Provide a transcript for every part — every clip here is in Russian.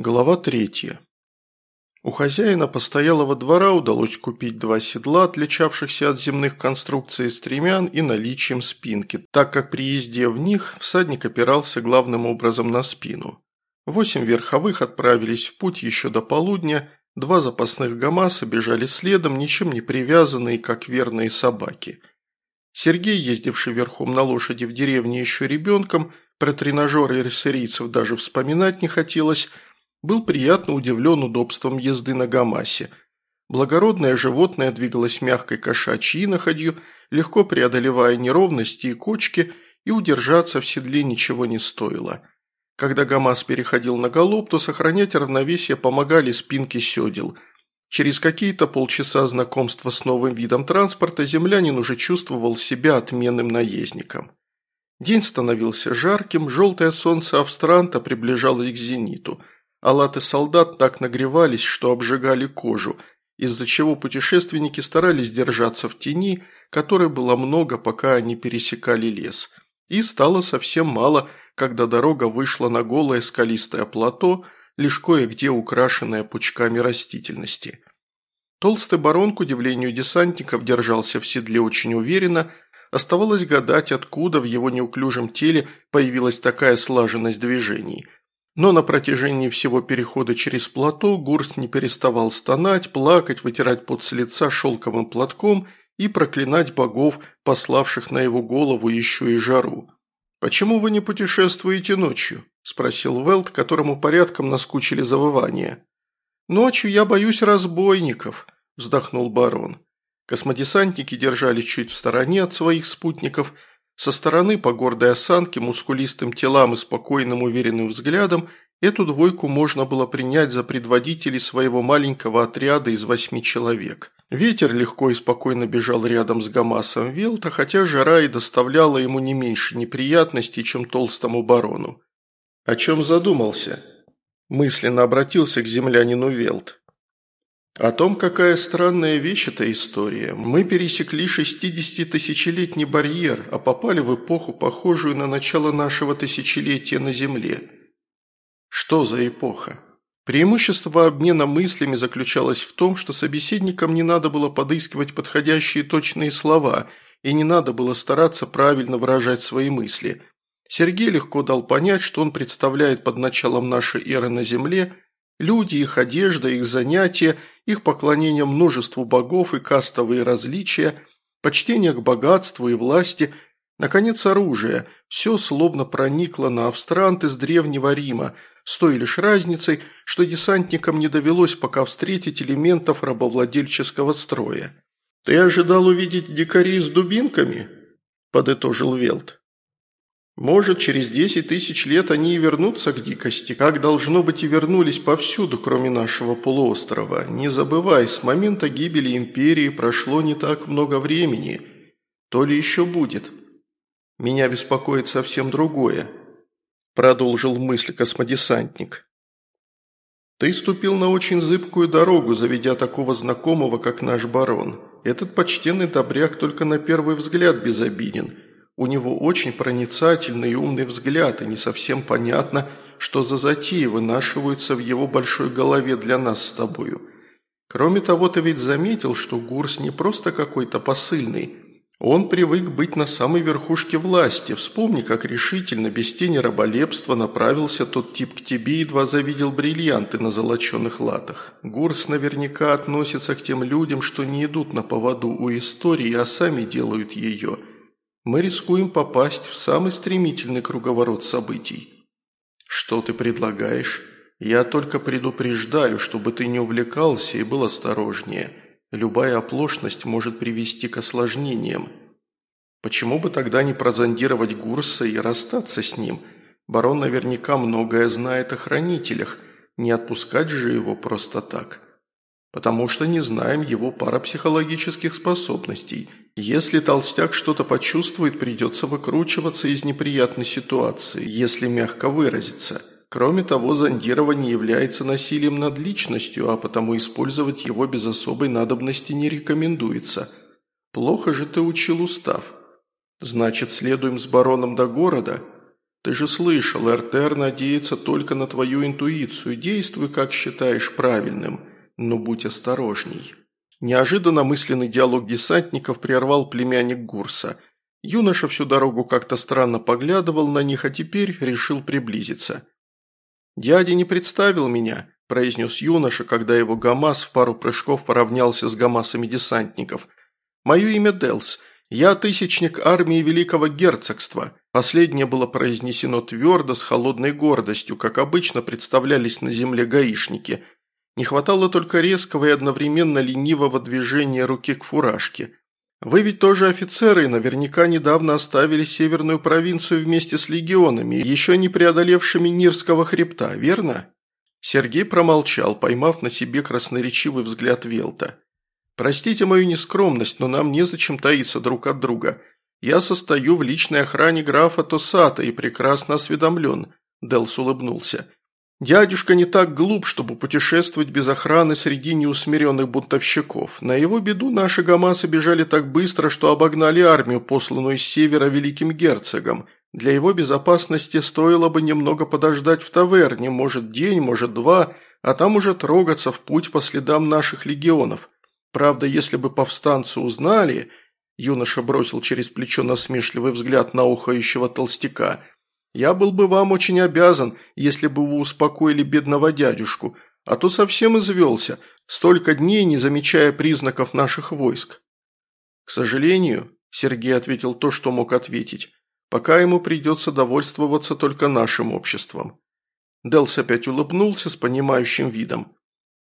Глава третья. У хозяина постоялого двора удалось купить два седла, отличавшихся от земных конструкций стремян и наличием спинки, так как при езде в них всадник опирался главным образом на спину. Восемь верховых отправились в путь еще до полудня, два запасных ГАМАЗа бежали следом, ничем не привязанные, как верные собаки. Сергей, ездивший верхом на лошади в деревне еще ребенком, про тренажеры и даже вспоминать не хотелось – был приятно удивлен удобством езды на гамасе. Благородное животное двигалось мягкой кошачьей находью, легко преодолевая неровности и кочки, и удержаться в седле ничего не стоило. Когда ГАМАЗ переходил на галоп, то сохранять равновесие помогали спинки седел. Через какие-то полчаса знакомства с новым видом транспорта землянин уже чувствовал себя отменным наездником. День становился жарким, желтое солнце Австранта приближалось к зениту – Алаты солдат так нагревались, что обжигали кожу, из-за чего путешественники старались держаться в тени, которой было много, пока они пересекали лес. И стало совсем мало, когда дорога вышла на голое скалистое плато, лишь кое-где украшенное пучками растительности. Толстый барон, к удивлению десантников, держался в седле очень уверенно, оставалось гадать, откуда в его неуклюжем теле появилась такая слаженность движений – но на протяжении всего перехода через плато Гурс не переставал стонать, плакать, вытирать пот с лица шелковым платком и проклинать богов, пославших на его голову еще и жару. «Почему вы не путешествуете ночью?» – спросил Велт, которому порядком наскучили завывания. «Ночью я боюсь разбойников», – вздохнул барон. Космодесантники держались чуть в стороне от своих спутников – со стороны по гордой осанке, мускулистым телам и спокойным уверенным взглядом эту двойку можно было принять за предводителей своего маленького отряда из восьми человек. Ветер легко и спокойно бежал рядом с Гамасом Велта, хотя жара и доставляла ему не меньше неприятностей, чем толстому барону. «О чем задумался?» Мысленно обратился к землянину Велт. О том, какая странная вещь эта история. Мы пересекли 60-тысячелетний барьер, а попали в эпоху, похожую на начало нашего тысячелетия на Земле. Что за эпоха? Преимущество обмена мыслями заключалось в том, что собеседникам не надо было подыскивать подходящие точные слова, и не надо было стараться правильно выражать свои мысли. Сергей легко дал понять, что он представляет под началом нашей эры на Земле – Люди, их одежда, их занятия, их поклонение множеству богов и кастовые различия, почтение к богатству и власти, наконец оружие – все словно проникло на Австрант из Древнего Рима, с той лишь разницей, что десантникам не довелось пока встретить элементов рабовладельческого строя. «Ты ожидал увидеть дикарей с дубинками?» – подытожил Велт. Может, через десять тысяч лет они и вернутся к дикости, как должно быть и вернулись повсюду, кроме нашего полуострова. Не забывай, с момента гибели империи прошло не так много времени. То ли еще будет. Меня беспокоит совсем другое, продолжил мысль космодесантник. Ты ступил на очень зыбкую дорогу, заведя такого знакомого, как наш барон. Этот почтенный добряк только на первый взгляд безобиден – у него очень проницательный и умный взгляд, и не совсем понятно, что за затеи вынашиваются в его большой голове для нас с тобою. Кроме того, ты ведь заметил, что Гурс не просто какой-то посыльный. Он привык быть на самой верхушке власти. Вспомни, как решительно, без тени раболепства, направился тот тип к тебе и едва завидел бриллианты на золоченых латах. Гурс наверняка относится к тем людям, что не идут на поводу у истории, а сами делают ее – мы рискуем попасть в самый стремительный круговорот событий. Что ты предлагаешь? Я только предупреждаю, чтобы ты не увлекался и был осторожнее. Любая оплошность может привести к осложнениям. Почему бы тогда не прозондировать Гурса и расстаться с ним? Барон наверняка многое знает о хранителях, не отпускать же его просто так. Потому что не знаем его парапсихологических способностей – если толстяк что-то почувствует, придется выкручиваться из неприятной ситуации, если мягко выразиться. Кроме того, зондирование является насилием над личностью, а потому использовать его без особой надобности не рекомендуется. Плохо же ты учил устав. Значит, следуем с бароном до города? Ты же слышал, РТР надеется только на твою интуицию. Действуй, как считаешь правильным, но будь осторожней». Неожиданно мысленный диалог десантников прервал племянник Гурса. Юноша всю дорогу как-то странно поглядывал на них, а теперь решил приблизиться. «Дядя не представил меня», – произнес юноша, когда его ГАМАЗ в пару прыжков поравнялся с ГАМАЗами десантников. «Мое имя Делс. Я тысячник армии Великого Герцогства». Последнее было произнесено твердо, с холодной гордостью, как обычно представлялись на земле гаишники – не хватало только резкого и одновременно ленивого движения руки к фуражке. Вы ведь тоже офицеры и наверняка недавно оставили северную провинцию вместе с легионами, еще не преодолевшими Нирского хребта, верно?» Сергей промолчал, поймав на себе красноречивый взгляд Велта. «Простите мою нескромность, но нам незачем таиться друг от друга. Я состою в личной охране графа Тосата и прекрасно осведомлен», – Делс улыбнулся. Дядюшка не так глуп, чтобы путешествовать без охраны среди неусмиренных бунтовщиков. На его беду наши гамасы бежали так быстро, что обогнали армию, посланную с севера великим герцогом. Для его безопасности стоило бы немного подождать в таверне, может день, может два, а там уже трогаться в путь по следам наших легионов. Правда, если бы повстанцы узнали... Юноша бросил через плечо насмешливый взгляд на ухающего толстяка – я был бы вам очень обязан, если бы вы успокоили бедного дядюшку, а то совсем извелся, столько дней не замечая признаков наших войск». «К сожалению», – Сергей ответил то, что мог ответить, – «пока ему придется довольствоваться только нашим обществом». Делс опять улыбнулся с понимающим видом.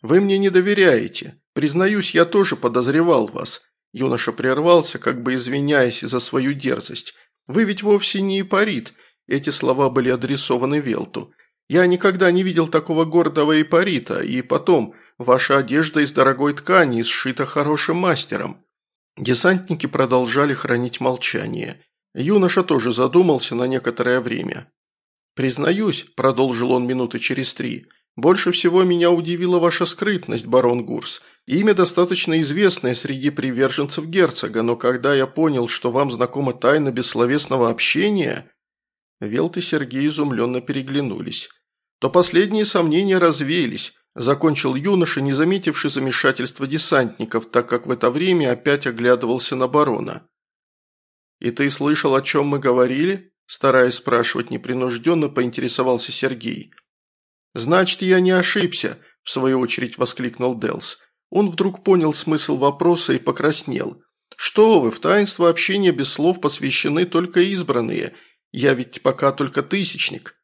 «Вы мне не доверяете. Признаюсь, я тоже подозревал вас». Юноша прервался, как бы извиняясь за свою дерзость. «Вы ведь вовсе не ипарит, эти слова были адресованы Велту. «Я никогда не видел такого гордого ипарита, и потом, ваша одежда из дорогой ткани, сшита хорошим мастером». Десантники продолжали хранить молчание. Юноша тоже задумался на некоторое время. «Признаюсь», – продолжил он минуты через три, – «больше всего меня удивила ваша скрытность, барон Гурс. Имя достаточно известное среди приверженцев герцога, но когда я понял, что вам знакома тайна бессловесного общения...» Велт и Сергей изумленно переглянулись. То последние сомнения развеялись, закончил юноша, не заметивший замешательства десантников, так как в это время опять оглядывался на барона. «И ты слышал, о чем мы говорили?» Стараясь спрашивать непринужденно, поинтересовался Сергей. «Значит, я не ошибся», – в свою очередь воскликнул Делс. Он вдруг понял смысл вопроса и покраснел. «Что вы, в таинство общения без слов посвящены только избранные, я ведь пока только тысячник».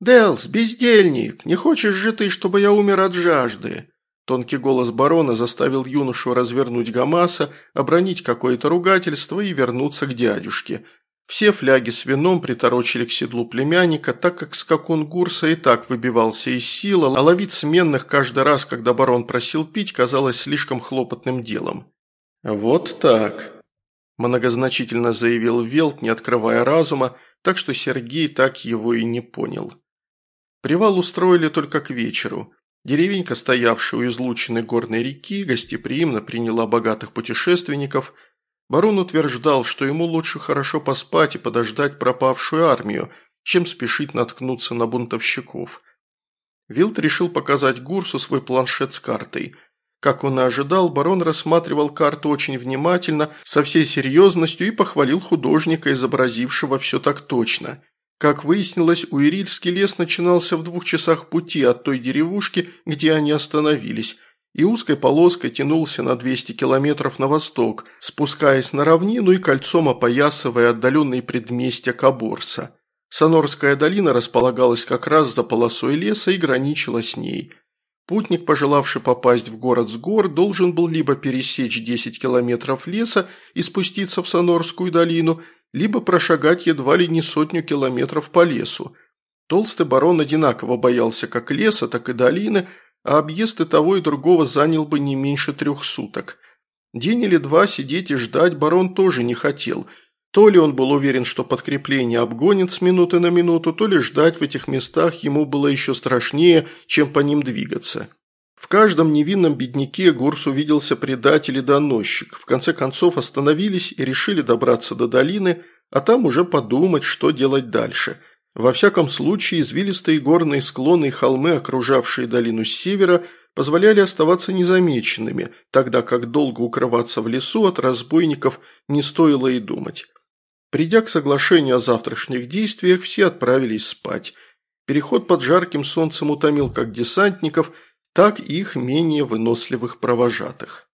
«Делс, бездельник, не хочешь же ты, чтобы я умер от жажды?» Тонкий голос барона заставил юношу развернуть Гамаса, обронить какое-то ругательство и вернуться к дядюшке. Все фляги с вином приторочили к седлу племянника, так как скакун Гурса и так выбивался из сил, а ловить сменных каждый раз, когда барон просил пить, казалось слишком хлопотным делом. «Вот так», – многозначительно заявил Велт, не открывая разума, так что Сергей так его и не понял. Привал устроили только к вечеру. Деревенька, стоявшая у излученной горной реки, гостеприимно приняла богатых путешественников. Барон утверждал, что ему лучше хорошо поспать и подождать пропавшую армию, чем спешить наткнуться на бунтовщиков. Вилд решил показать Гурсу свой планшет с картой – как он и ожидал, барон рассматривал карту очень внимательно, со всей серьезностью и похвалил художника, изобразившего все так точно. Как выяснилось, Уирильский лес начинался в двух часах пути от той деревушки, где они остановились, и узкой полоской тянулся на 200 километров на восток, спускаясь на равнину и кольцом опоясывая отдаленные предместья Каборса. Сонорская долина располагалась как раз за полосой леса и граничила с ней – Путник, пожелавший попасть в город с гор, должен был либо пересечь 10 километров леса и спуститься в Сонорскую долину, либо прошагать едва ли не сотню километров по лесу. Толстый барон одинаково боялся как леса, так и долины, а объезд и того и другого занял бы не меньше трех суток. День или два сидеть и ждать барон тоже не хотел – то ли он был уверен, что подкрепление обгонит с минуты на минуту, то ли ждать в этих местах ему было еще страшнее, чем по ним двигаться. В каждом невинном бедняке Гурс увиделся предатель и доносчик. В конце концов остановились и решили добраться до долины, а там уже подумать, что делать дальше. Во всяком случае, извилистые горные склоны и холмы, окружавшие долину с севера, позволяли оставаться незамеченными, тогда как долго укрываться в лесу от разбойников не стоило и думать. Придя к соглашению о завтрашних действиях, все отправились спать. Переход под жарким солнцем утомил как десантников, так и их менее выносливых провожатых.